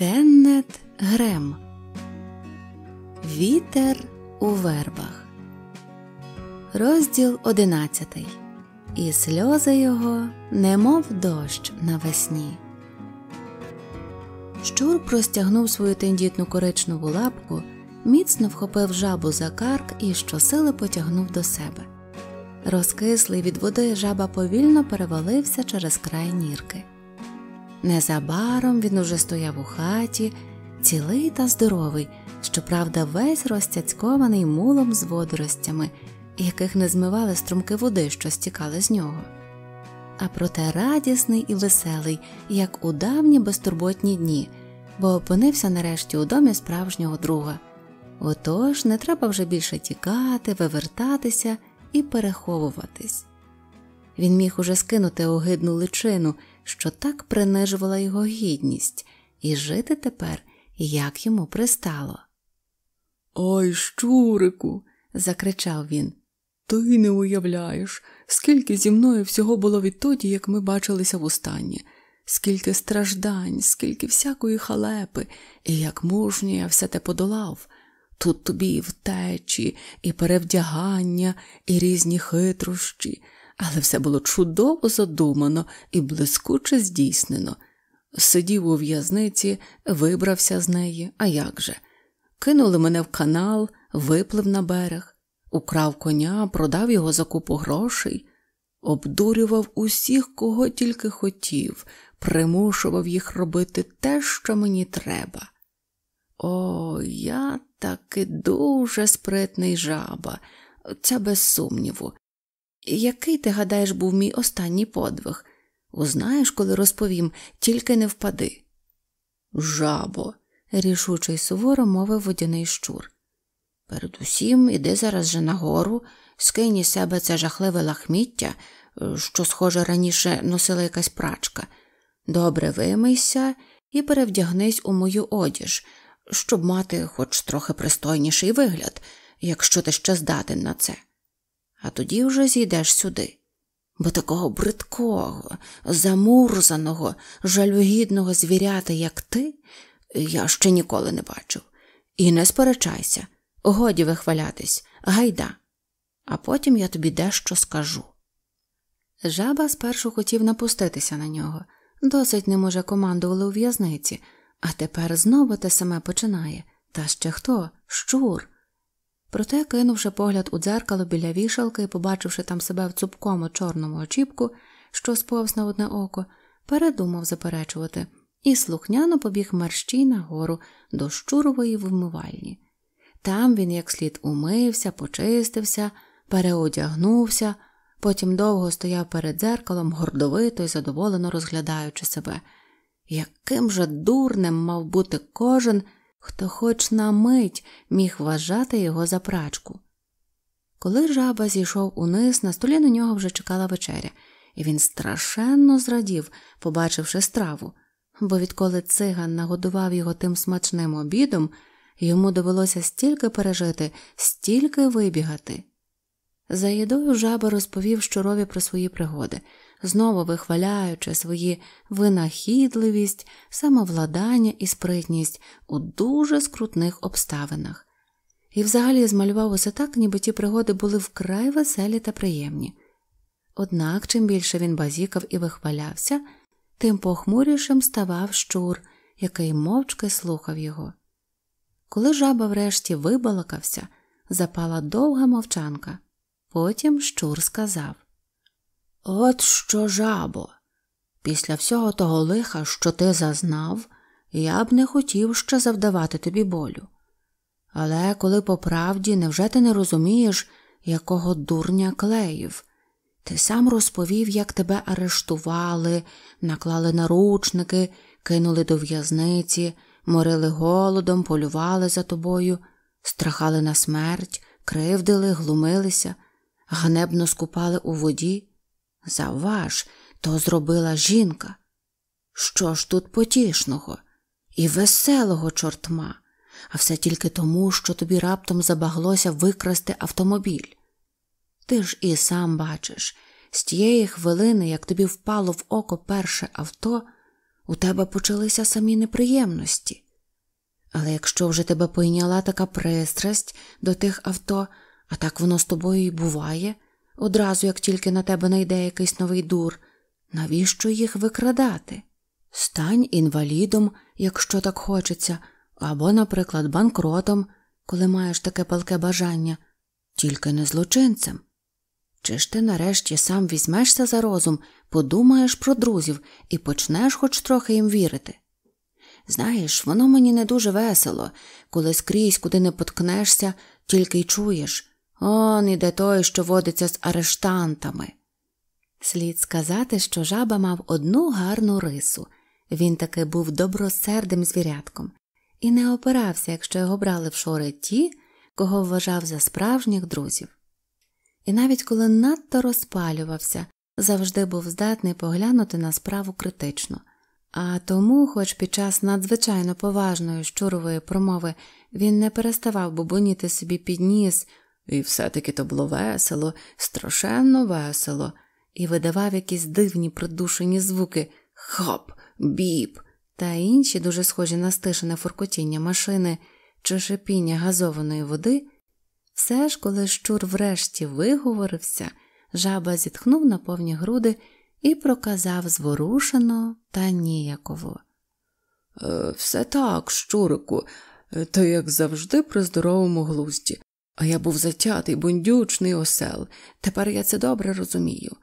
Кеннет Грем Вітер у вербах. Розділ одинадцятий. І сльози його, немов дощ навесні. Щур простягнув свою тендітну коричневу лапку, міцно вхопив жабу за карк і щосили потягнув до себе. Розкислий від води жаба повільно перевалився через край нірки. Незабаром він уже стояв у хаті, цілий та здоровий, щоправда, весь розцяцькований мулом з водоростями, яких не змивали струмки води, що стікали з нього. А проте радісний і веселий, як у давні безтурботні дні, бо опинився нарешті у домі справжнього друга. Отож не треба вже більше тікати, вивертатися і переховуватись. Він міг уже скинути огидну личину, що так принижувала його гідність, і жити тепер, як йому пристало. Ой, щурику, закричав він. ти не уявляєш, скільки зі мною всього було відтоді, як ми бачилися востаннє, скільки страждань, скільки всякої халепи, і як мужньо я все те подолав. Тут тобі і втечі, і перевдягання, і різні хитрощі, але все було чудово задумано і блискуче здійснено. Сидів у в'язниці, вибрався з неї, а як же? Кинули мене в канал, виплив на берег, украв коня, продав його за купу грошей, обдурював усіх, кого тільки хотів, примушував їх робити те, що мені треба. О, я таки дуже спритний жаба, це без сумніву. Який, ти гадаєш, був мій останній подвиг? Узнаєш, коли розповім, тільки не впади. Жабо, рішуче й суворо мовив водяний щур. Передусім іди зараз же нагору, скинь із себе це жахливе лахміття, що, схоже, раніше носила якась прачка. Добре вимийся і перевдягнись у мою одіж, щоб мати хоч трохи пристойніший вигляд, якщо ти ще здатен на це. А тоді вже зійдеш сюди. Бо такого бридкого, замурзаного, жалюгідного звірята, як ти, я ще ніколи не бачив. І не сперечайся, годі вихвалятись, гайда, а потім я тобі дещо скажу. Жаба спершу хотів напуститися на нього, досить ним уже командували у в'язниці, а тепер знову те саме починає. Та ще хто? Щур. Проте, кинувши погляд у дзеркало біля вішалки і побачивши там себе в цупкому чорному очіпку, що сповз на одне око, передумав заперечувати і слухняно побіг мерщій нагору до щурової вмивальні. Там він як слід умився, почистився, переодягнувся, потім довго стояв перед дзеркалом, гордовито й задоволено розглядаючи себе. Яким же дурним мав бути кожен, хто хоч на мить міг вважати його за прачку. Коли жаба зійшов униз, на столі на нього вже чекала вечеря, і він страшенно зрадів, побачивши страву, бо відколи циган нагодував його тим смачним обідом, йому довелося стільки пережити, стільки вибігати. За їдою жаба розповів щурові про свої пригоди, знову вихваляючи свої винахідливість, самовладання і спритність у дуже скрутних обставинах, і взагалі змалював усе так, ніби ті пригоди були вкрай веселі та приємні. Однак, чим більше він базікав і вихвалявся, тим похмурішим ставав щур, який мовчки слухав його. Коли жаба врешті вибалакався, запала довга мовчанка. Потім щур сказав От що, жабо, після всього того лиха, що ти зазнав, я б не хотів ще завдавати тобі болю. Але коли по правді невже ти не розумієш, якого дурня клеїв? Ти сам розповів, як тебе арештували, наклали наручники, кинули до в'язниці, морили голодом, полювали за тобою, страхали на смерть, кривдили, глумилися, ганебно скупали у воді. Заваж, то зробила жінка. Що ж тут потішного і веселого чортма, а все тільки тому, що тобі раптом забаглося викрасти автомобіль. Ти ж і сам бачиш, з тієї хвилини, як тобі впало в око перше авто, у тебе почалися самі неприємності. Але якщо вже тебе пойняла така пристрасть до тих авто, а так воно з тобою і буває, одразу як тільки на тебе найде якийсь новий дур, навіщо їх викрадати? Стань інвалідом, якщо так хочеться, або, наприклад, банкротом, коли маєш таке палке бажання, тільки не злочинцем. Чи ж ти нарешті сам візьмешся за розум, подумаєш про друзів і почнеш хоч трохи їм вірити? Знаєш, воно мені не дуже весело, коли скрізь, куди не поткнешся, тільки й чуєш он іде той, що водиться з арештантами. Слід сказати, що жаба мав одну гарну рису він таки був добросердим звірятком і не опирався, якщо його брали в шори ті, кого вважав за справжніх друзів. І навіть коли надто розпалювався, завжди був здатний поглянути на справу критично. А тому, хоч під час надзвичайно поважної щурової промови він не переставав бубоніти собі під ніс, і все-таки то було весело, страшенно весело, і видавав якісь дивні придушені звуки хоп, біп та інші, дуже схожі на стишене фуркотіння машини чи шипіння газованої води, все ж, коли щур врешті виговорився, жаба зітхнув на повні груди і проказав зворушено та ніяково. «Е, Все так, щурику, е, то як завжди при здоровому глузді. А я був затятий, бундючний осел. Тепер я це добре розумію.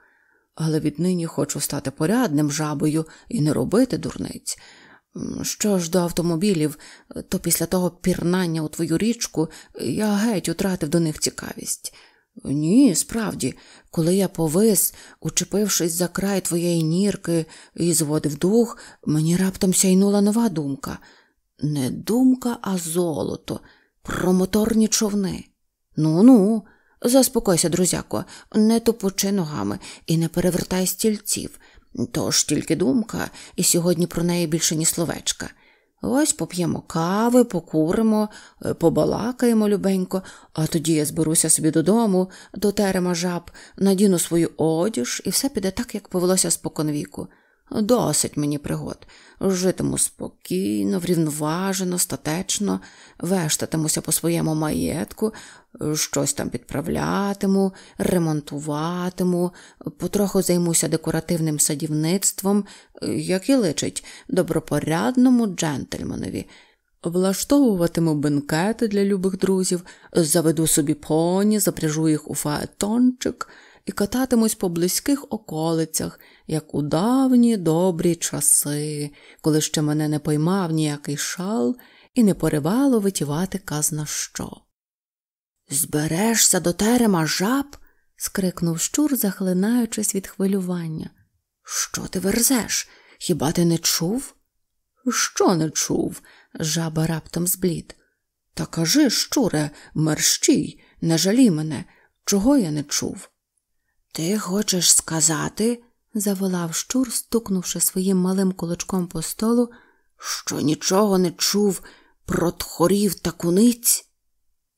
Але віднині хочу стати порядним жабою і не робити дурниць. Що ж до автомобілів, то після того пірнання у твою річку я геть утратив до них цікавість. Ні, справді, коли я повис, учепившись за край твоєї нірки і зводив дух, мені раптом сяйнула нова думка. Не думка, а золото, про моторні човни. Ну ну, заспокойся, друзяко, не топочи ногами і не перевертай стільців. Тож тільки думка, і сьогодні про неї більше ні словечка. Ось поп'ємо кави, покуримо, е, побалакаємо любенько, а тоді я зберуся собі додому, до терема жаб, надіну свою одіж, і все піде так, як повелося споконвіку. Досить мені пригод. Житиму спокійно, врівноважено, статечно, вештатимуся по своєму маєтку, щось там підправлятиму, ремонтуватиму, потроху займуся декоративним садівництвом, як і личить добропорядному джентльманові. Влаштовуватиму бенкети для любих друзів, заведу собі поні, запряжу їх у фаетончик і кататимусь по близьких околицях, як у давні добрі часи, коли ще мене не поймав ніякий шал і не поривало витівати казна що. Зберешся до терема жаб? скрикнув щур, захлинаючись від хвилювання. Що ти верзеш? Хіба ти не чув? Що не чув? жаба раптом зблід. Та кажи, щуре, мерщій, не жалі мене, чого я не чув. Ти хочеш сказати, заволав щур, стукнувши своїм малим кулачком по столу, що нічого не чув про тхорів та куниць?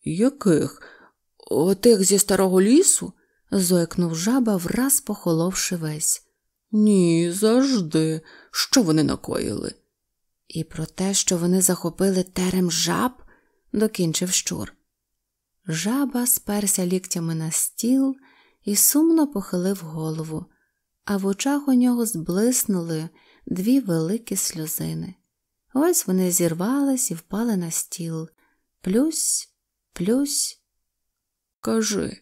Яких? Отих зі старого лісу? зойкнув жаба, враз похоловши весь. Ні, завжди. Що вони накоїли? І про те, що вони захопили терем жаб, докінчив щур. Жаба сперся ліктями на стіл і сумно похилив голову, а в очах у нього зблиснули дві великі сльозини. Ось вони зірвались і впали на стіл. Плюсь, плюсь. Кажи,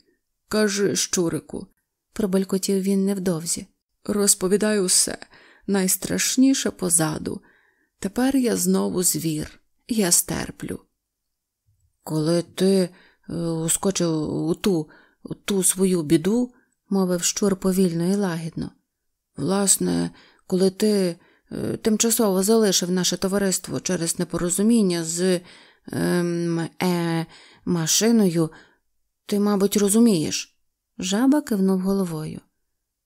кажи, щурику, пробелькотів він невдовзі. Розповідай усе найстрашніше позаду. Тепер я знову звір, я стерплю. Коли ти е, ускочив у ту ту свою біду, мовив щур повільно і лагідно. Власне, коли ти е, тимчасово залишив наше товариство через непорозуміння з ем, е, машиною, ти, мабуть, розумієш. Жаба кивнув головою.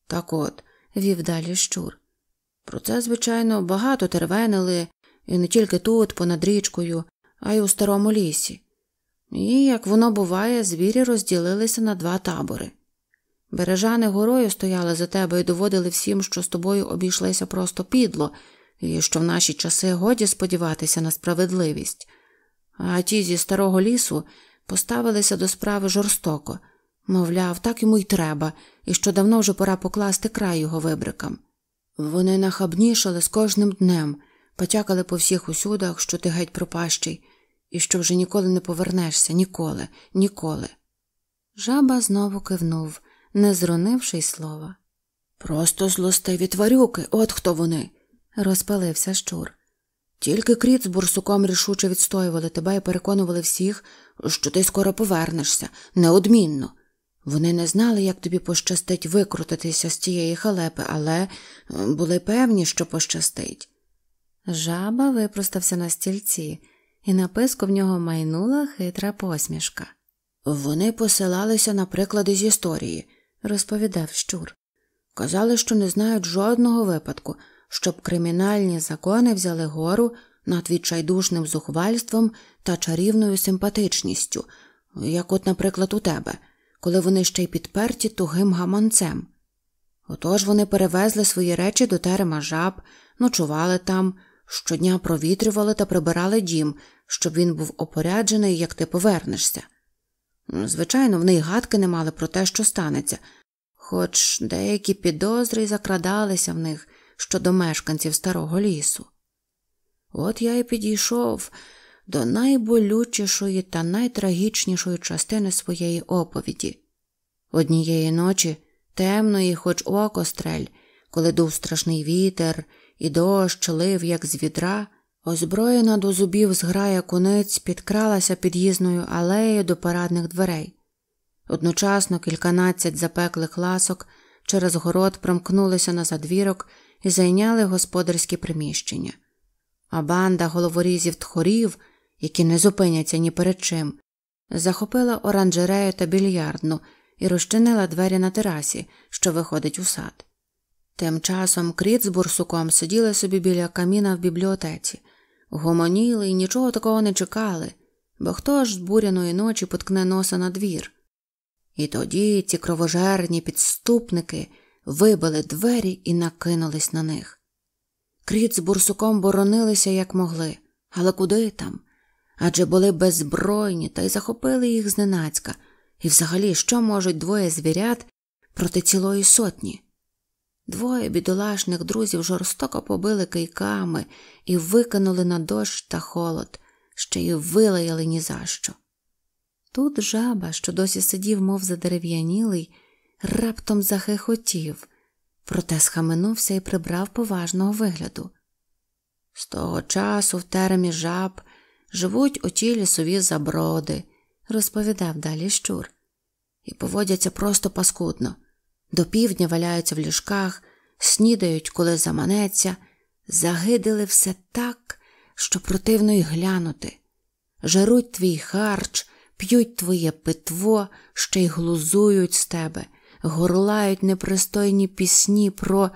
Так от, вів далі щур. Про це, звичайно, багато тервенили, і не тільки тут, понад річкою, а й у старому лісі. І, як воно буває, звірі розділилися на два табори. Бережани горою стояли за тебе і доводили всім, що з тобою обійшлися просто підло, і що в наші часи годі сподіватися на справедливість. А ті зі старого лісу поставилися до справи жорстоко, мовляв, так йому й треба, і що давно вже пора покласти край його вибрикам. Вони нахабнішали з кожним днем, потякали по всіх усюдах, що ти геть пропащий, і що вже ніколи не повернешся, ніколи, ніколи. Жаба знову кивнув, не зронивши й слова. Просто злостиві тварюки, от хто вони, розпалився щур. Тільки кріт з бурсуком рішуче відстоювали тебе і переконували всіх, що ти скоро повернешся, неодмінно. Вони не знали, як тобі пощастить викрутитися з тієї халепи, але е, були певні, що пощастить. Жаба випростався на стільці, і на писку в нього майнула хитра посмішка. Вони посилалися на приклади з історії, розповідав щур. Казали, що не знають жодного випадку, щоб кримінальні закони взяли гору над відчайдушним зухвальством та чарівною симпатичністю, як от, наприклад, у тебе, коли вони ще й підперті тугим гаманцем. Отож вони перевезли свої речі до терема жаб, ночували там, щодня провітрювали та прибирали дім, щоб він був опоряджений, як ти повернешся. Звичайно, вони й гадки не мали про те, що станеться, хоч деякі підозри закрадалися в них щодо мешканців старого лісу. От я й підійшов до найболючішої та найтрагічнішої частини своєї оповіді. Однієї ночі, темної, хоч око стрель, коли дув страшний вітер, і дощ лив, як з відра, озброєна до зубів зграя куниць підкралася під'їзною алеєю до парадних дверей. Одночасно кільканадцять запеклих ласок через город промкнулися на задвірок і зайняли господарські приміщення. А банда головорізів тхорів, які не зупиняться ні перед чим, захопила оранжерею та більярдну і розчинила двері на терасі, що виходить у сад. Тим часом кріт з бурсуком сиділи собі біля каміна в бібліотеці, гомоніли і нічого такого не чекали, бо хто ж з буряної ночі поткне носа на двір. І тоді ці кровожерні підступники вибили двері і накинулись на них. Кріт з бурсуком боронилися, як могли, але куди там? Адже були беззбройні та й захопили їх зненацька, і взагалі що можуть двоє звірят проти цілої сотні? Двоє бідолашних друзів жорстоко побили кийками і викинули на дощ та холод, ще й вилаяли ні за що. Тут жаба, що досі сидів, мов задерев'янілий, раптом захихотів, проте схаменувся і прибрав поважного вигляду. З того часу в теремі жаб живуть оті лісові заброди, розповідав далі щур, і поводяться просто паскудно. До півдня валяються в ліжках, снідають, коли заманеться, загидили все так, що противно й глянути, жаруть твій харч, п'ють твоє питво, ще й глузують з тебе, горлають непристойні пісні про,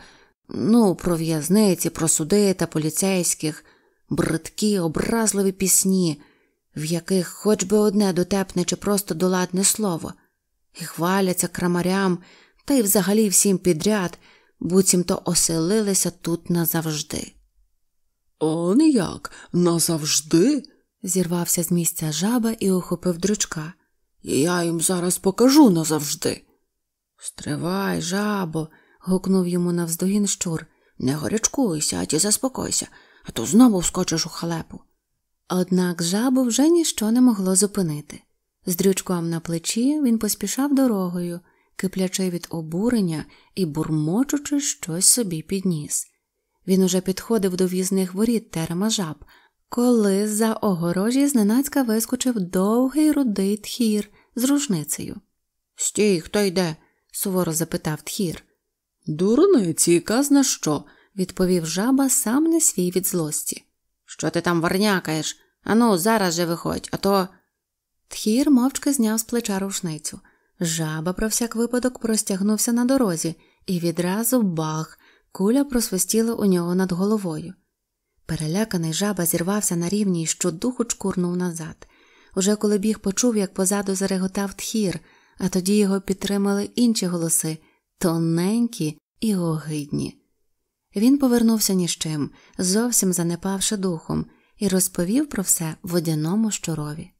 ну, про в'язниці, про суди та поліцейських, бридкі, образливі пісні, в яких хоч би одне дотепне чи просто доладне слово, і хваляться крамарям та й взагалі всім підряд, буцімто оселилися тут назавжди. Он як, назавжди? зірвався з місця жаба і охопив дручка. Я їм зараз покажу назавжди. Стривай, жабо, гукнув йому навздогін щур. Не горячкуйся, а ті заспокойся, а то знову вскочиш у халепу. Однак жабу вже ніщо не могло зупинити. З дрючком на плечі він поспішав дорогою, киплячи від обурення і бурмочучи щось собі підніс. Він уже підходив до в'їзних воріт терема жаб, коли з за огорожі зненацька вискочив довгий рудий тхір з рушницею. Стій, хто йде? суворо запитав тхір. Дурниці, казна що? відповів жаба сам не свій від злості. Що ти там варнякаєш? Ану, зараз же виходь, а то. Тхір мовчки зняв з плеча рушницю. Жаба про всяк випадок простягнувся на дорозі, і відразу бах, куля просвистіла у нього над головою. Переляканий жаба зірвався на рівні і щодуху чкурнув назад. Уже коли біг почув, як позаду зареготав тхір, а тоді його підтримали інші голоси тоненькі і огидні. Він повернувся ні з чим, зовсім занепавши духом, і розповів про все водяному щурові.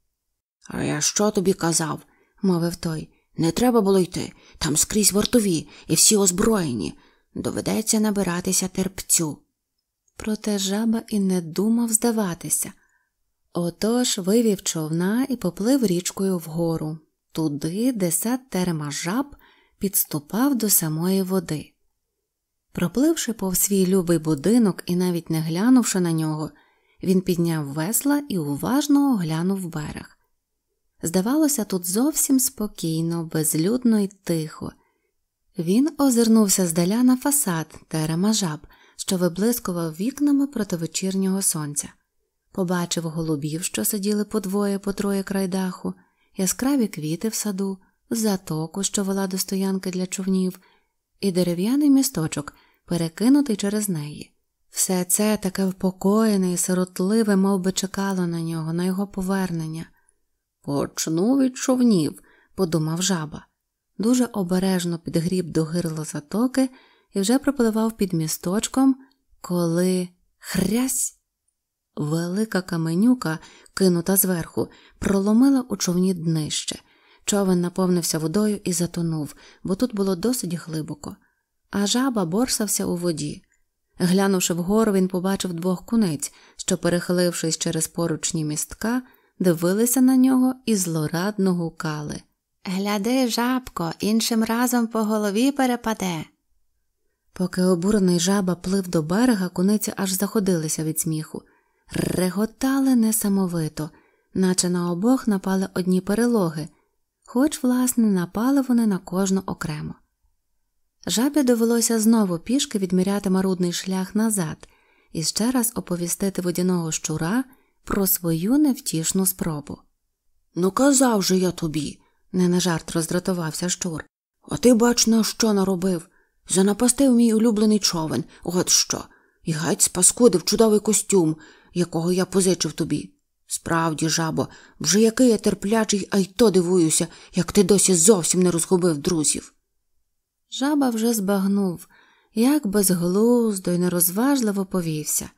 А я що тобі казав? мовив той. Не треба було йти. Там скрізь вартові і всі озброєні. Доведеться набиратися терпцю. Проте жаба і не думав здаватися. Отож вивів човна і поплив річкою вгору, туди, де сад терема жаб підступав до самої води. Пропливши повз свій любий будинок і навіть не глянувши на нього, він підняв весла і уважно оглянув берег. Здавалося, тут зовсім спокійно, безлюдно й тихо. Він озирнувся здаля на фасад терема жаб, що виблискував вікнами проти вечірнього сонця, побачив голубів, що сиділи по двоє по троє край даху, яскраві квіти в саду, затоку, що вела до стоянки для човнів, і дерев'яний місточок, перекинутий через неї. Все це таке впокоєне і сиротливе, мов би чекало на нього, на його повернення. Почну від човнів, подумав жаба. Дуже обережно підгріб до гирла затоки і вже пропливав під місточком, коли хрясь. Велика каменюка, кинута зверху, проломила у човні днище. Човен наповнився водою і затонув, бо тут було досить глибоко, а жаба борсався у воді. Глянувши вгору, він побачив двох куниць, що, перехилившись через поручні містка, дивилися на нього і злорадно гукали. Гляди, жабко, іншим разом по голові перепаде. Поки обурений жаба плив до берега, куниці аж заходилися від сміху, реготали несамовито, наче на обох напали одні перелоги, хоч, власне, напали вони на кожну окремо. Жабі довелося знову пішки відміряти марудний шлях назад і ще раз оповістити водяного щура про свою невтішну спробу. Ну, казав же я тобі, не на жарт роздратувався щур. А ти, бач, на що наробив? Занапастив мій улюблений човен, от що, і геть спаскудив чудовий костюм, якого я позичив тобі. Справді, жабо, вже який я терплячий, а й то дивуюся, як ти досі зовсім не розгубив друзів. Жаба вже збагнув, як безглуздо й нерозважливо повівся,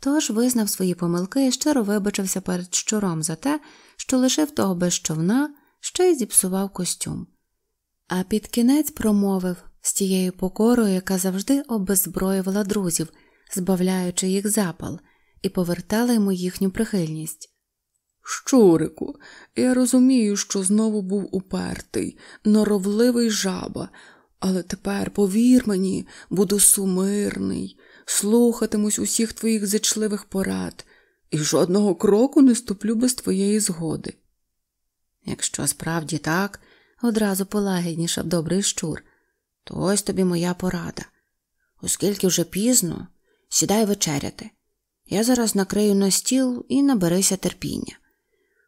тож визнав свої помилки і щиро вибачився перед щуром за те, що лишив того без човна, ще й зіпсував костюм. А під кінець промовив з тією покорою, яка завжди обеззброювала друзів, збавляючи їх запал, і повертала йому їхню прихильність. Щурику, я розумію, що знову був упертий, норовливий жаба, але тепер, повір мені, буду сумирний, слухатимусь усіх твоїх зичливих порад і жодного кроку не ступлю без твоєї згоди. Якщо справді так, одразу полагіднішав добрий щур, то ось тобі моя порада. Оскільки вже пізно, сідай вечеряти. Я зараз накрию на стіл і наберися терпіння,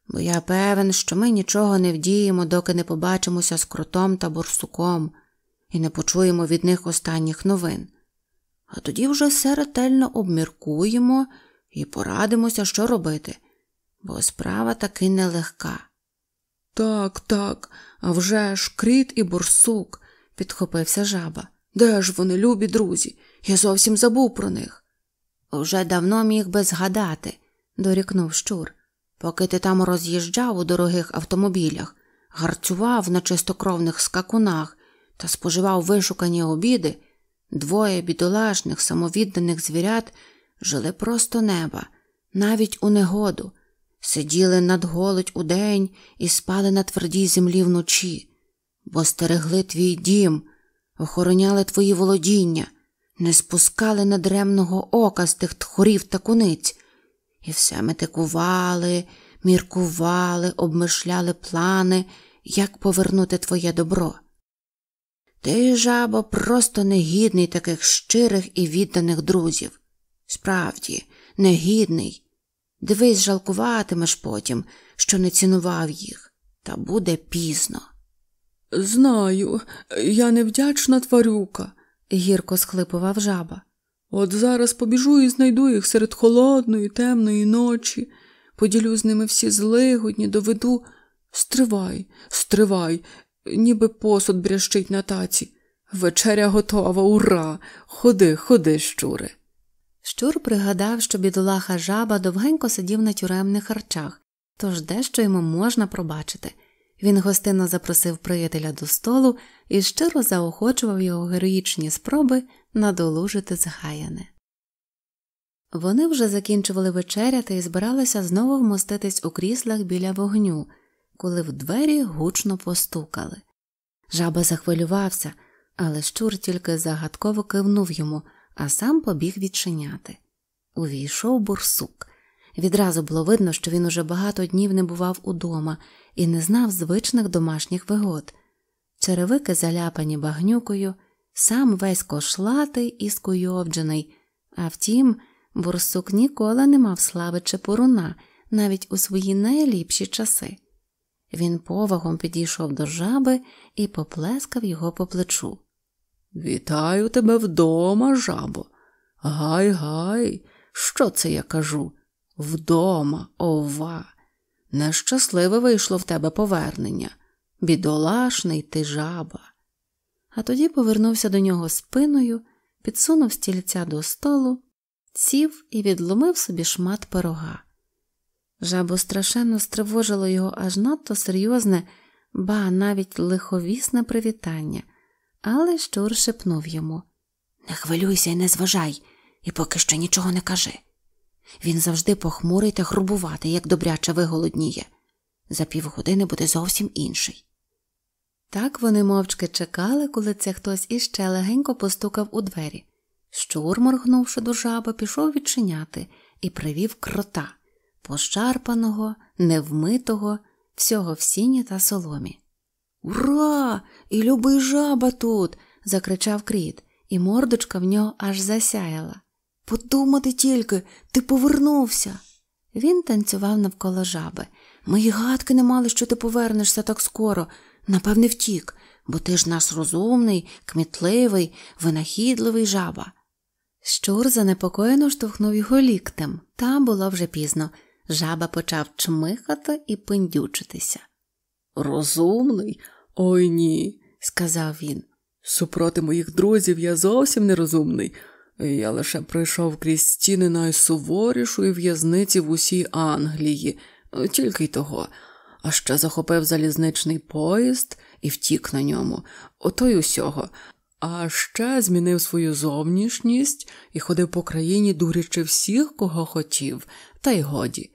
бо я певен, що ми нічого не вдіємо, доки не побачимося з кротом та борсуком і не почуємо від них останніх новин. А тоді вже все ретельно обміркуємо і порадимося, що робити, бо справа таки нелегка. Так, так, а вже ж кріт і борсук, підхопився жаба. Де ж вони, любі друзі? Я зовсім забув про них. Вже давно міг би згадати, дорікнув щур. Поки ти там роз'їжджав у дорогих автомобілях, гарцював на чистокровних скакунах та споживав вишукані обіди, двоє бідолашних, самовідданих звірят жили просто неба, навіть у негоду, сиділи над голодь удень і спали на твердій землі вночі, бо стерегли твій дім, охороняли твої володіння, не спускали надремного ока з тих тхорів та куниць, і все метикували, міркували, обмишляли плани, як повернути твоє добро. Ти, жабо, просто негідний таких щирих і відданих друзів. Справді, негідний. Дивись, жалкуватимеш потім, що не цінував їх, та буде пізно. Знаю, я невдячна тварюка, гірко схлипував жаба. От зараз побіжу і знайду їх серед холодної, темної ночі, поділю з ними всі злигодні, доведу. Стривай, стривай, ніби посуд брящить на таці. Вечеря готова, ура! Ходи, ходи, щури. Щур пригадав, що бідолаха жаба довгенько сидів на тюремних харчах, тож дещо йому можна пробачити. Він гостинно запросив приятеля до столу і щиро заохочував його героїчні спроби надолужити згаяне. Вони вже закінчували вечеряти і збиралися знову вмоститись у кріслах біля вогню, коли в двері гучно постукали. Жаба захвилювався, але щур тільки загадково кивнув йому, а сам побіг відчиняти. Увійшов бурсук. Відразу було видно, що він уже багато днів не бував удома і не знав звичних домашніх вигод. Черевики заляпані багнюкою, сам весь кошлатий і скуйовджений, а втім, бурсук ніколи не мав слави чепуруна, навіть у свої найліпші часи. Він повагом підійшов до жаби і поплескав його по плечу. Вітаю тебе вдома, жабо. Гай, гай, що це я кажу? Вдома, ова. Нещасливе вийшло в тебе повернення. Бідолашний ти жаба. А тоді повернувся до нього спиною, підсунув стільця до столу, сів і відломив собі шмат пирога. Жабу страшенно стривожило його аж надто серйозне, ба навіть лиховісне привітання, але щур шепнув йому Не хвилюйся і не зважай, і поки що нічого не кажи. Він завжди похмурий та грубуватий, як добряче виголодніє. За півгодини буде зовсім інший. Так вони мовчки чекали, коли це хтось іще легенько постукав у двері. Щур, моргнувши до жаби, пішов відчиняти і привів крота пощарпаного, невмитого, всього в сіні та соломі. Ура! І любий жаба тут. закричав кріт, і мордочка в нього аж засяяла. Подумати тільки, ти повернувся. Він танцював навколо жаби. Мої гадки не мали, що ти повернешся так скоро. Напевне, втік, бо ти ж наш розумний, кмітливий, винахідливий жаба. Щур занепокоєно штовхнув його ліктем, та було вже пізно. Жаба почав чмихати і пиндючитися. Розумний? Ой ні, сказав він. Супроти моїх друзів я зовсім нерозумний. Я лише пройшов крізь стіни найсуворішої в'язниці в усій Англії, тільки й того, а ще захопив залізничний поїзд і втік на ньому, ото й усього, а ще змінив свою зовнішність і ходив по країні, дурячи всіх, кого хотів, та й годі.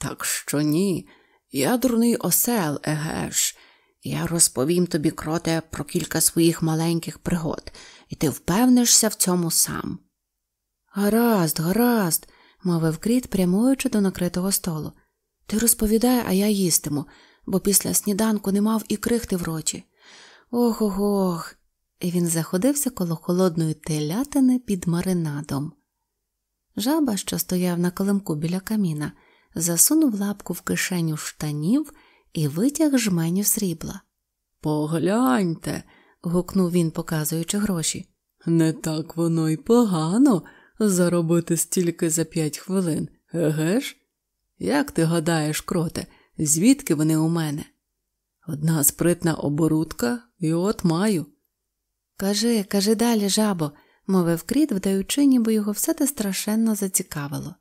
Так що ні, я дурний осел, егеш. Я розповім тобі, кроте, про кілька своїх маленьких пригод, і ти впевнишся в цьому сам. Гаразд, гаразд, мовив кріт, прямуючи до накритого столу. Ти розповідай, а я їстиму, бо після сніданку не мав і крихти в роті. Ох ох ох. І він заходився коло холодної телятини під маринадом. Жаба, що стояв на килимку біля каміна, засунув лапку в кишеню штанів і витяг жменю срібла. Погляньте. гукнув він, показуючи гроші. Не так воно й погано заробити стільки за п'ять хвилин, еге ж? Як ти гадаєш, кроте, звідки вони у мене? Одна спритна оборудка, і от маю. Кажи, кажи далі, жабо, мовив кріт, вдаючи, ніби його все те страшенно зацікавило.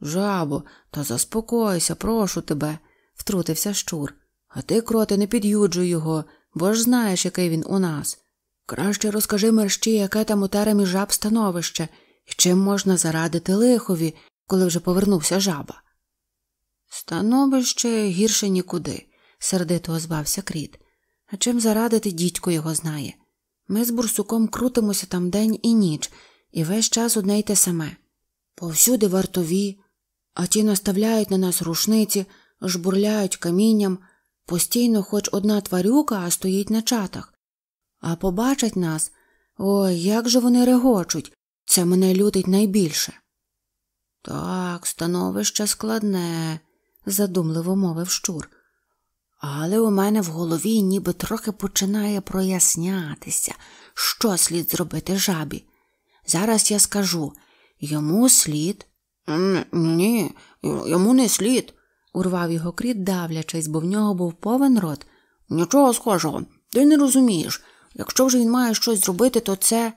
Жабо, та заспокойся, прошу тебе, втрутився щур. А ти, кроте, не під'юджуй його, бо ж знаєш, який він у нас. Краще розкажи мерщі, яке там у теремі жаб становище, і чим можна зарадити лихові, коли вже повернувся жаба. Становище гірше нікуди, сердито озвався кріт. А чим зарадити дідько його знає. Ми з бурсуком крутимося там день і ніч, і весь час одне й те саме. Повсюди вартові, а ті наставляють на нас рушниці, жбурляють камінням, постійно хоч одна тварюка, а стоїть на чатах. А побачать нас ой, як же вони регочуть, це мене лютить найбільше. Так, становище складне, задумливо мовив щур. Але у мене в голові ніби трохи починає прояснятися, що слід зробити жабі. Зараз я скажу йому слід. Ні, йому не слід, урвав його кріт, давлячись, бо в нього був повен рот. Нічого схожого, ти не розумієш. Якщо вже він має щось зробити, то це.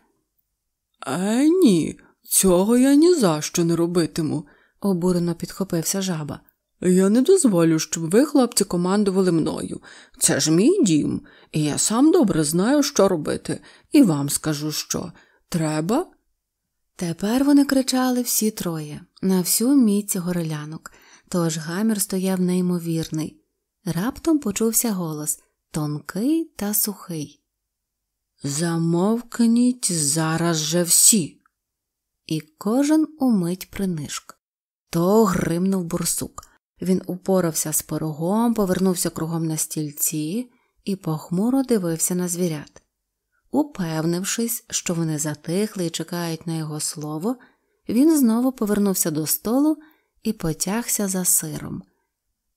Е, ні, цього я ні за що не робитиму, обурено підхопився жаба. Я не дозволю, щоб ви, хлопці, командували мною. Це ж мій дім, і я сам добре знаю, що робити, і вам скажу, що треба. Тепер вони кричали всі троє на всю міць горелянок, тож гамір стояв неймовірний. Раптом почувся голос тонкий та сухий. Замовкніть зараз же всі. І кожен умить принишк. То гримнув бурсук. Він упорався з порогом, повернувся кругом на стільці і похмуро дивився на звірят. Упевнившись, що вони затихли і чекають на його слово, він знову повернувся до столу і потягся за сиром.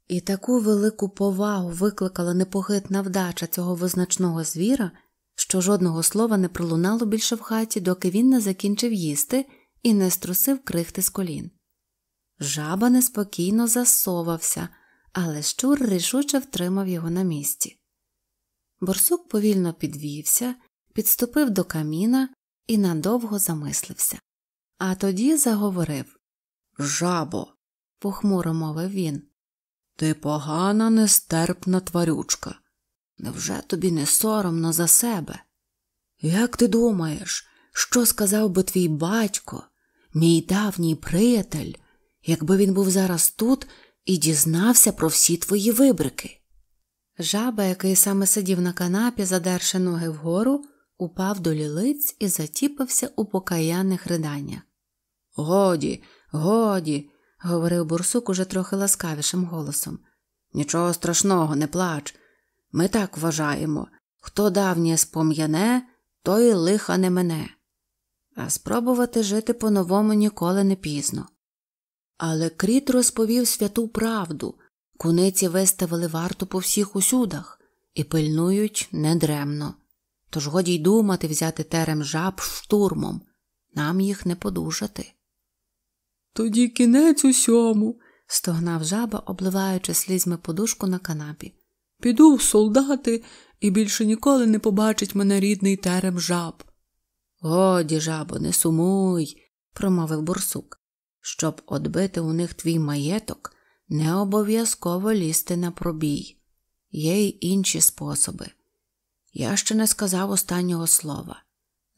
І таку велику повагу викликала непохитна вдача цього визначного звіра, що жодного слова не пролунало більше в хаті, доки він не закінчив їсти і не струсив крихти з колін. Жаба неспокійно засовався, але щур рішуче втримав його на місці. Борсук повільно підвівся, підступив до каміна і надовго замислився. А тоді заговорив Жабо, похмуро мовив він. Ти погана, нестерпна тварючка. Невже тобі не соромно за себе? Як ти думаєш, що сказав би твій батько, мій давній приятель, якби він був зараз тут і дізнався про всі твої вибрики? Жаба, який саме сидів на канапі, задерши ноги вгору, упав до лілиць і затіпався у покаянних риданнях. Годі, годі, говорив бурсук уже трохи ласкавішим голосом. Нічого страшного, не плач. Ми так вважаємо хто давнє спом'яне, той лиха не мене, а спробувати жити по-новому ніколи не пізно. Але кріт розповів святу правду куниці виставили варту по всіх усюдах і пильнують недремно. Тож годі й думати взяти терем жаб штурмом, нам їх не подужати. Тоді кінець усьому, стогнав жаба, обливаючи слізьми подушку на канапі. Піду в солдати і більше ніколи не побачить мене рідний терем жаб. Годі, жабо, не сумуй, промовив бурсук. Щоб одбити у них твій маєток, не обов'язково лізти на пробій. Є й інші способи. Я ще не сказав останнього слова.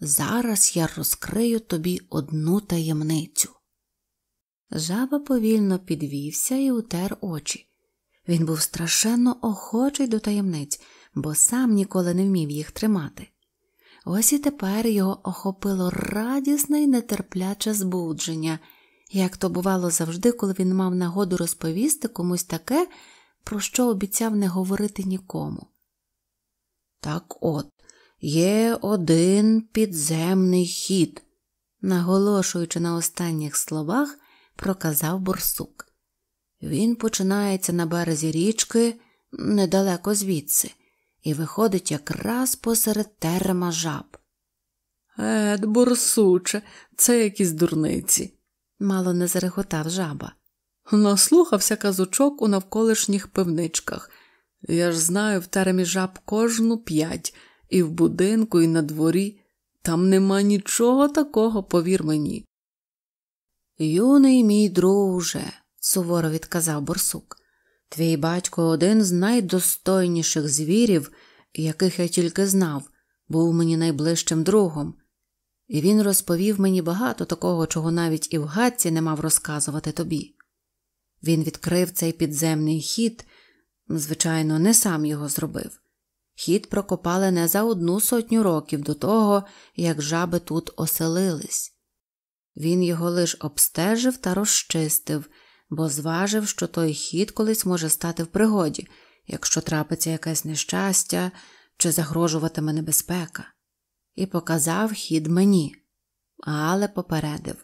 Зараз я розкрию тобі одну таємницю. Жаба повільно підвівся і утер очі. Він був страшенно охочий до таємниць, бо сам ніколи не вмів їх тримати. Ось і тепер його охопило радісне й нетерпляче збудження, як то бувало завжди, коли він мав нагоду розповісти комусь таке, про що обіцяв не говорити нікому. Так от, є один підземний хід, наголошуючи на останніх словах, проказав борсук. Він починається на березі річки недалеко звідси, і виходить якраз посеред терема жаб. Ед, борсуче, це якісь дурниці, мало не зареготав жаба. Наслухався казочок у навколишніх пивничках. Я ж знаю в теремі жаб кожну п'ять, і в будинку, і на дворі. Там нема нічого такого, повір мені. Юний мій друже, суворо відказав борсук, твій батько один з найдостойніших звірів, яких я тільки знав, був мені найближчим другом, і він розповів мені багато такого, чого навіть і в гадці не мав розказувати тобі. Він відкрив цей підземний хід, звичайно, не сам його зробив. Хід прокопали не за одну сотню років до того, як жаби тут оселились. Він його лиш обстежив та розчистив, бо зважив, що той хід колись може стати в пригоді, якщо трапиться якесь нещастя чи загрожуватиме небезпека, і показав хід мені, але попередив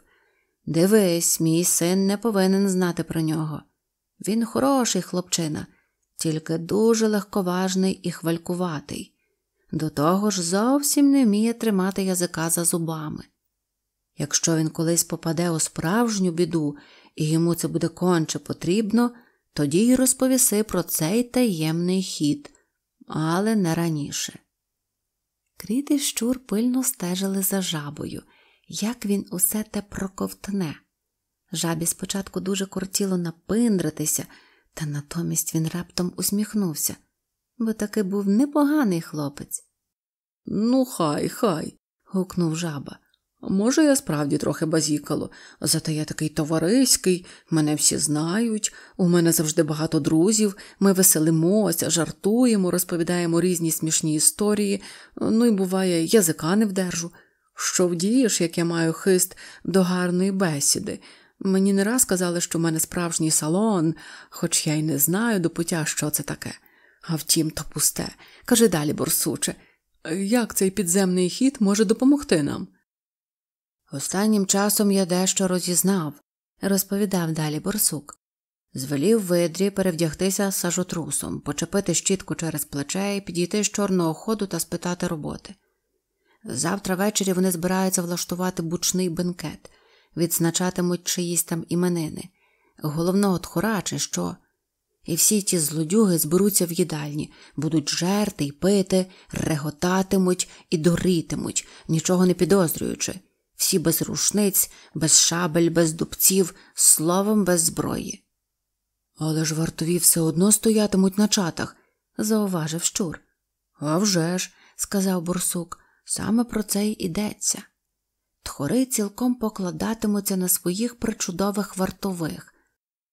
Дивись, мій син не повинен знати про нього. Він хороший хлопчина, тільки дуже легковажний і хвалькуватий. До того ж, зовсім не вміє тримати язика за зубами. Якщо він колись попаде у справжню біду і йому це буде конче потрібно, тоді й розповіси про цей таємний хід, але не раніше. Кріт і щур пильно стежили за жабою, як він усе те проковтне. Жабі спочатку дуже кортіло напиндритися, та натомість він раптом усміхнувся, бо таки був непоганий хлопець. Ну, хай, хай. гукнув жаба. Може, я справді трохи базікало, зате я такий товариський, мене всі знають, у мене завжди багато друзів, ми веселимося, жартуємо, розповідаємо різні смішні історії, ну і буває, язика не вдержу. Що вдієш, як я маю хист до гарної бесіди? Мені не раз казали, що в мене справжній салон, хоч я й не знаю до пуття, що це таке. А втім, то пусте. Кажи далі, борсуче, як цей підземний хід може допомогти нам? Останнім часом я дещо розізнав, розповідав далі борсук. Звелів видрі перевдягтися сажотрусом, почепити щітку через плече і підійти з чорного ходу та спитати роботи. Завтра ввечері вони збираються влаштувати бучний бенкет, відзначатимуть чиїсь там іменини, головного тхора чи що. І всі ті злодюги зберуться в їдальні, будуть жерти й пити, реготатимуть і дуритимуть, нічого не підозрюючи всі без рушниць, без шабель, без дубців, словом, без зброї. Але ж вартові все одно стоятимуть на чатах, зауважив щур. «А вже ж», – сказав бурсук, саме про це й ідеться. Тхори цілком покладатимуться на своїх причудових вартових.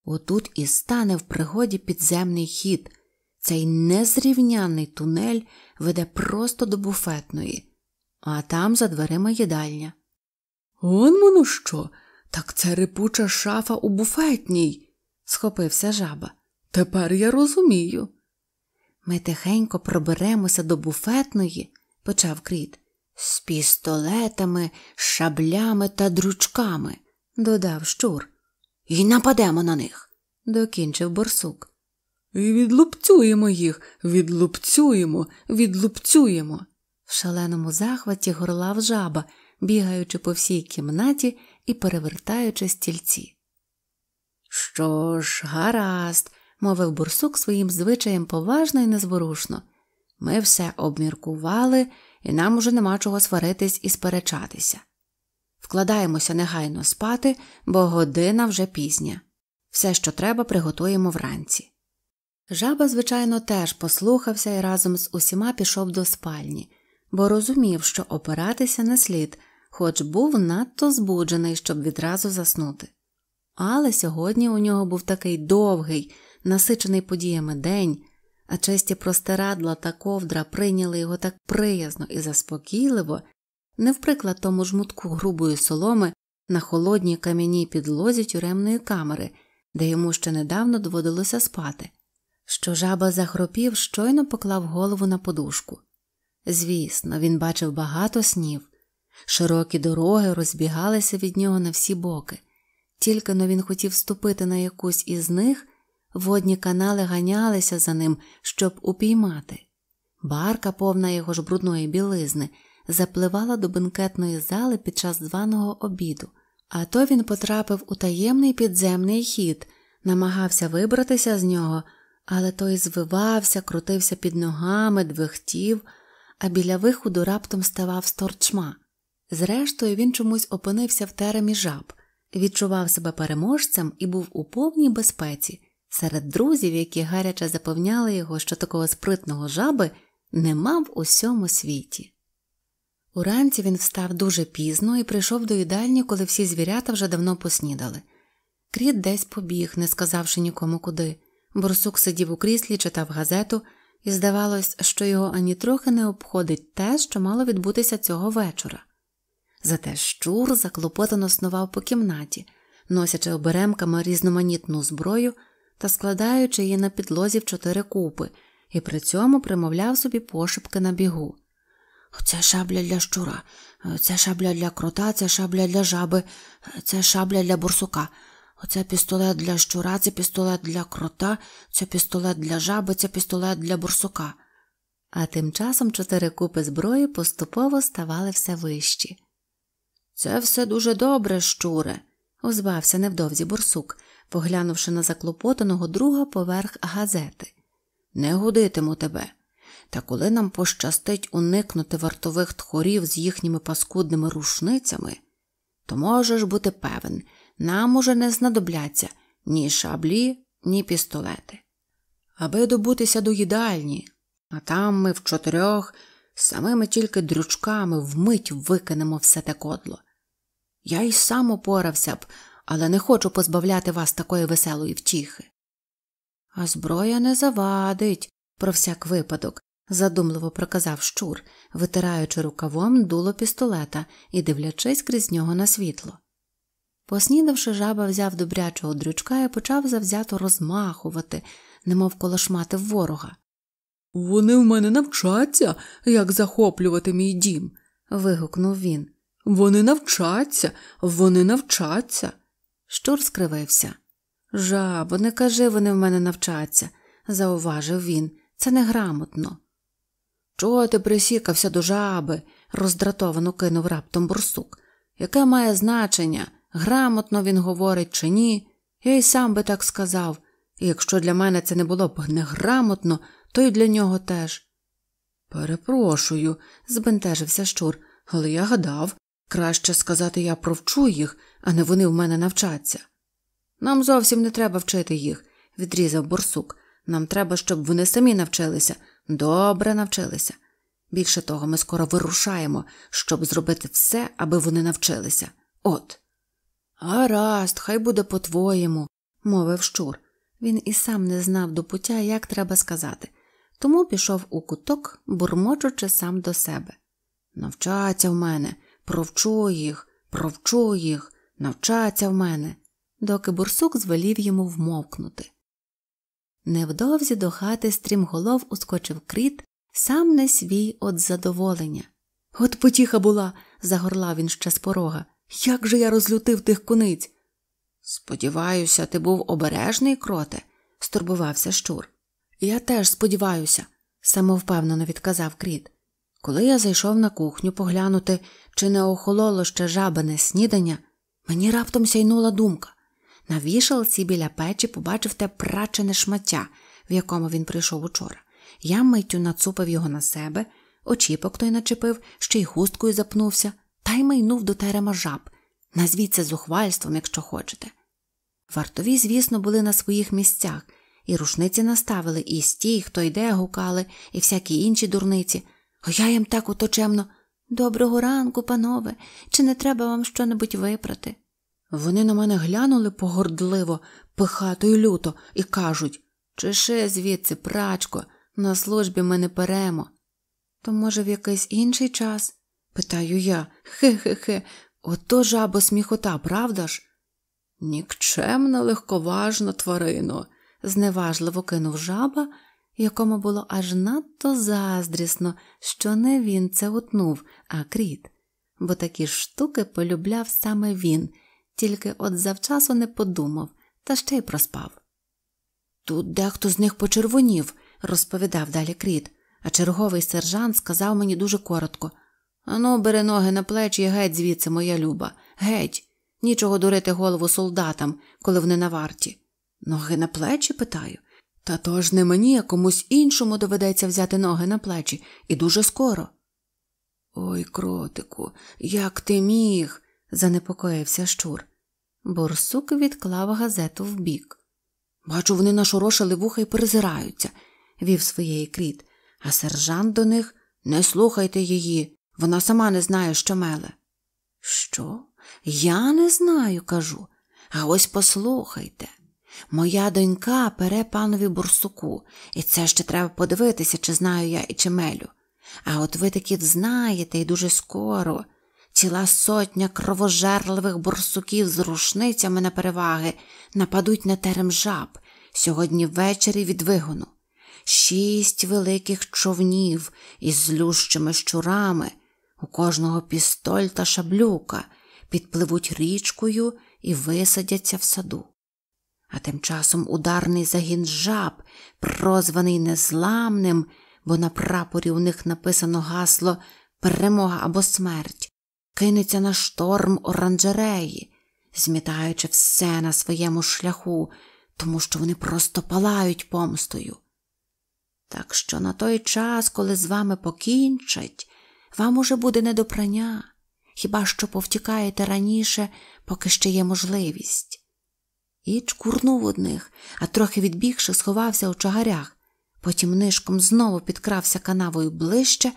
Отут і стане в пригоді підземний хід. Цей незрівняний тунель веде просто до буфетної, а там за дверима їдальня. Он воно що? Так це рипуча шафа у буфетній, схопився жаба. Тепер я розумію. Ми тихенько проберемося до буфетної, почав кріт, з пістолетами, шаблями та дручками, додав щур. І нападемо на них, докінчив борсук. І відлупцюємо їх, відлупцюємо, відлупцюємо. В шаленому захваті горлав жаба бігаючи по всій кімнаті і перевертаючи стільці. Що ж, гаразд, мовив бурсук своїм звичаєм поважно і незворушно. Ми все обміркували, і нам уже нема чого сваритись і сперечатися. Вкладаємося негайно спати, бо година вже пізня. Все, що треба, приготуємо вранці. Жаба, звичайно, теж послухався і разом з усіма пішов до спальні, бо розумів, що опиратися не слід, хоч був надто збуджений, щоб відразу заснути. Але сьогодні у нього був такий довгий, насичений подіями день, а честі простирадла та ковдра прийняли його так приязно і заспокійливо, не вприклад тому жмутку грубої соломи на холодній кам'яній підлозі тюремної камери, де йому ще недавно доводилося спати, що жаба захропів, щойно поклав голову на подушку. Звісно, він бачив багато снів, Широкі дороги розбігалися від нього на всі боки, тільки но він хотів ступити на якусь із них, водні канали ганялися за ним, щоб упіймати. Барка, повна його ж брудної білизни, запливала до бенкетної зали під час званого обіду, а то він потрапив у таємний підземний хід, намагався вибратися з нього, але той звивався, крутився під ногами, двихтів, а біля виходу раптом ставав сторчма. Зрештою, він чомусь опинився в теремі жаб, відчував себе переможцем і був у повній безпеці серед друзів, які гаряче запевняли його, що такого спритного жаби нема в усьому світі. Уранці він встав дуже пізно і прийшов до їдальні, коли всі звірята вже давно поснідали. Кріт десь побіг, не сказавши нікому куди. Борсук сидів у кріслі, читав газету, і здавалось, що його ані трохи не обходить те, що мало відбутися цього вечора. Зате щур заклопотано снував по кімнаті, носячи оберемками різноманітну зброю та складаючи її на підлозі в чотири купи, і при цьому примовляв собі пошепки на бігу. Це шабля для щура, це шабля для крота, це шабля для жаби, це шабля для бурсука. Оце пістолет для щура, це пістолет для крота, це пістолет для жаби, це пістолет для бурсука. А тим часом чотири купи зброї поступово ставали все вищі. Це все дуже добре, щуре, озвався невдовзі бурсук, поглянувши на заклопотаного друга поверх газети. Не гудитиму тебе. Та коли нам пощастить уникнути вартових тхорів з їхніми паскудними рушницями, то можеш бути певен, нам уже не знадобляться ні шаблі, ні пістолети. Аби добутися до їдальні, а там ми в чотирьох самими тільки дрючками вмить викинемо все те кодло. Я й сам опорався б, але не хочу позбавляти вас такої веселої втіхи. А зброя не завадить, про всяк випадок, задумливо проказав щур, витираючи рукавом дуло пістолета і дивлячись крізь нього на світло. Поснідавши, жаба взяв добрячого дрючка і почав завзято розмахувати, немов колошматив ворога. Вони в мене навчаться, як захоплювати мій дім. вигукнув він. Вони навчаться, вони навчаться. Щур скривився. Жабо, не кажи, вони в мене навчаться, зауважив він. Це неграмотно. Чого ти присікався до жаби? роздратовано кинув раптом бурсук. Яке має значення? Грамотно він говорить чи ні? Я й сам би так сказав, і якщо для мене це не було б неграмотно, то й для нього теж. Перепрошую, збентежився щур, але я гадав, краще сказати я провчу їх, а не вони в мене навчаться. Нам зовсім не треба вчити їх, відрізав борсук. Нам треба, щоб вони самі навчилися, добре навчилися. Більше того, ми скоро вирушаємо, щоб зробити все, аби вони навчилися. От. Гаразд, хай буде по-твоєму, мовив щур. Він і сам не знав до пуття, як треба сказати, тому пішов у куток, бурмочучи сам до себе. Навчаться в мене, провчу їх, провчу їх, навчаться в мене, доки бурсук звелів йому вмовкнути. Невдовзі до хати стрімголов ускочив кріт, сам не свій от задоволення. От потіха була, загорлав він ще з порога. Як же я розлютив тих куниць? Сподіваюся, ти був обережний, кроте, стурбувався щур. Я теж сподіваюся, самовпевнено відказав кріт. Коли я зайшов на кухню поглянути, чи не охололо ще жабине снідання, мені раптом сяйнула думка. На вішалці біля печі побачив те прачене шмаття, в якому він прийшов учора. Я миттю нацупив його на себе, очіпок той начепив, ще й хусткою запнувся, та й майнув до терема жаб. Назвіть це зухвальством, якщо хочете. Вартові, звісно, були на своїх місцях, і рушниці наставили, і стій, хто йде, гукали, і всякі інші дурниці. А я їм так оточемно. Доброго ранку, панове, чи не треба вам щонебудь випрати? Вони на мене глянули погордливо, пихато й люто, і кажуть Чеши звідси, прачко, на службі ми не перемо. То, може, в якийсь інший час? питаю я. Хе-хе-хе, ото жабо сміхота, правда ж? Нікчемна, легковажна тварино, зневажливо кинув жаба, якому було аж надто заздрісно, що не він це утнув, а кріт, бо такі штуки полюбляв саме він тільки от завчасу не подумав, та ще й проспав. Тут дехто з них почервонів, розповідав далі кріт, а черговий сержант сказав мені дуже коротко Ану, бери ноги на плечі і геть звідси, моя люба, геть, нічого дурити голову солдатам, коли вони на варті. Ноги на плечі? питаю. Та то ж не мені, а комусь іншому доведеться взяти ноги на плечі, і дуже скоро. Ой, кротику, як ти міг? занепокоївся щур. Борсук відклав газету вбік. Бачу, вони нашорошили вуха і перезираються, вів своєї кріт, а сержант до них не слухайте її, вона сама не знає, що меле. Що? Я не знаю, кажу. А ось послухайте. Моя донька пере панові бурсуку, і це ще треба подивитися, чи знаю я і чи мелю. А от ви таки знаєте, і дуже скоро. Ціла сотня кровожерливих борсуків з рушницями на переваги нападуть на терем жаб сьогодні ввечері від вигону. Шість великих човнів із злющими щурами, у кожного пістоль та шаблюка, підпливуть річкою і висадяться в саду. А тим часом ударний загін жаб, прозваний незламним, бо на прапорі у них написано гасло Перемога або смерть кинеться на шторм оранжереї, змітаючи все на своєму шляху, тому що вони просто палають помстою. Так що на той час, коли з вами покінчать, вам уже буде не до прання, хіба що повтікаєте раніше, поки ще є можливість. І чкурнув одних, а трохи відбігши, сховався у чагарях, потім нишком знову підкрався канавою ближче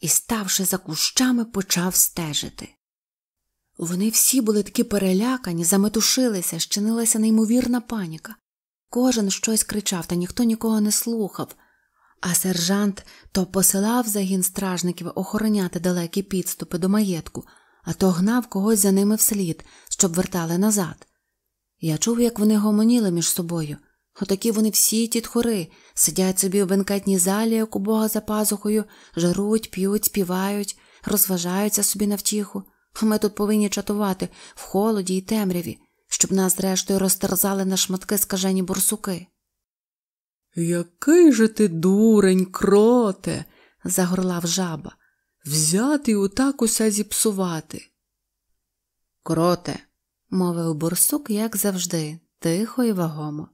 і, ставши за кущами, почав стежити. Вони всі були такі перелякані, заметушилися, щинилася неймовірна паніка. Кожен щось кричав, та ніхто нікого не слухав, а сержант то посилав загін стражників охороняти далекі підступи до маєтку, а то гнав когось за ними вслід, щоб вертали назад. Я чув, як вони гомоніли між собою. Отакі вони всі тітхори, сидять собі у бенкетній залі, як у бога за пазухою, жаруть, п'ють, співають, розважаються собі на втіху. Ми тут повинні чатувати в холоді й темряві, щоб нас, зрештою, розтерзали на шматки скажені борсуки. Який же ти дурень, кроте, загорлав жаба. взяти і отак усе зіпсувати. Кроте, мовив борсук, як завжди, тихо і вагомо.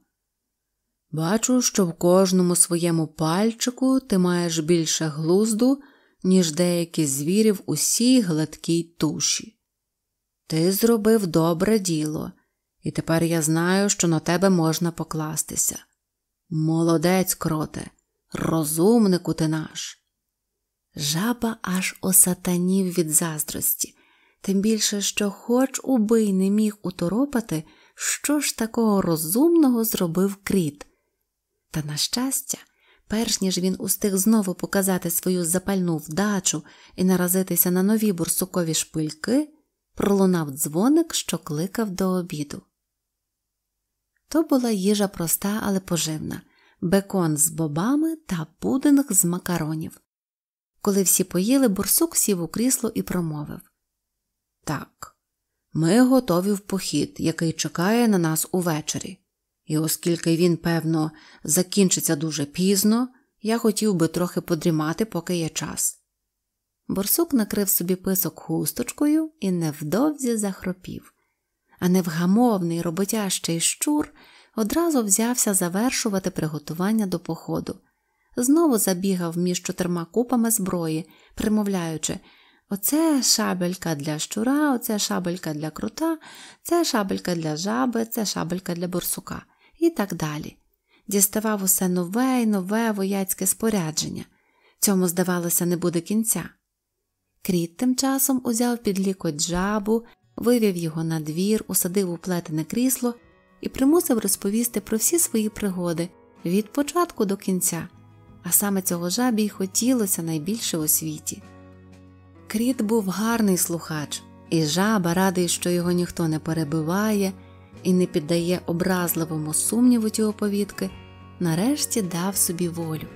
Бачу, що в кожному своєму пальчику ти маєш більше глузду, ніж деякі звірі в усій гладкій туші. Ти зробив добре діло, і тепер я знаю, що на тебе можна покластися. Молодець, кроте, розумнику ти наш. Жаба аж осатанів від заздрості, тим більше, що, хоч убий не міг уторопати, що ж такого розумного зробив кріт. Та, на щастя, перш ніж він устиг знову показати свою запальну вдачу і наразитися на нові бурсукові шпильки, пролунав дзвоник, що кликав до обіду. То була їжа проста, але поживна бекон з бобами та пудинг з макаронів. Коли всі поїли, бурсук сів у крісло і промовив Так, ми готові в похід, який чекає на нас увечері. І оскільки він, певно, закінчиться дуже пізно, я хотів би трохи подрімати, поки є час. Борсук накрив собі писок хусточкою і невдовзі захропів, а невгамовний роботящий щур одразу взявся завершувати приготування до походу. Знову забігав між чотирма купами зброї, примовляючи Оце шабелька для щура, оце шабелька для крута, це шабелька для жаби, це шабелька для борсука і так далі. Діставав усе нове й нове вояцьке спорядження. Цьому, здавалося, не буде кінця. Кріт тим часом узяв під лікоть жабу, вивів його на двір, усадив у плетене крісло і примусив розповісти про всі свої пригоди від початку до кінця, а саме цього жабі й хотілося найбільше у світі. Кріт був гарний слухач, і жаба радий, що його ніхто не перебиває і не піддає образливому сумніву ті оповідки, нарешті дав собі волю.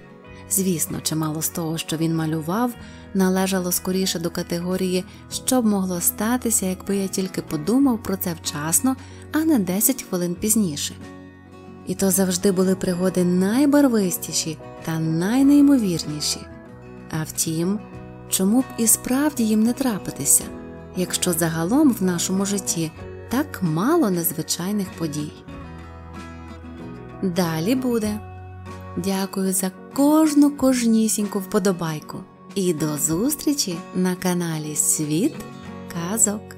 Звісно, чимало з того, що він малював, належало скоріше до категорії, що б могло статися, якби я тільки подумав про це вчасно, а не 10 хвилин пізніше. І то завжди були пригоди найбарвистіші та найнеймовірніші. А втім, чому б і справді їм не трапитися, якщо загалом в нашому житті так мало незвичайних подій. Далі буде. Дякую за кожну кожнісіньку вподобайку. І до зустрічі на каналі Світ Казок.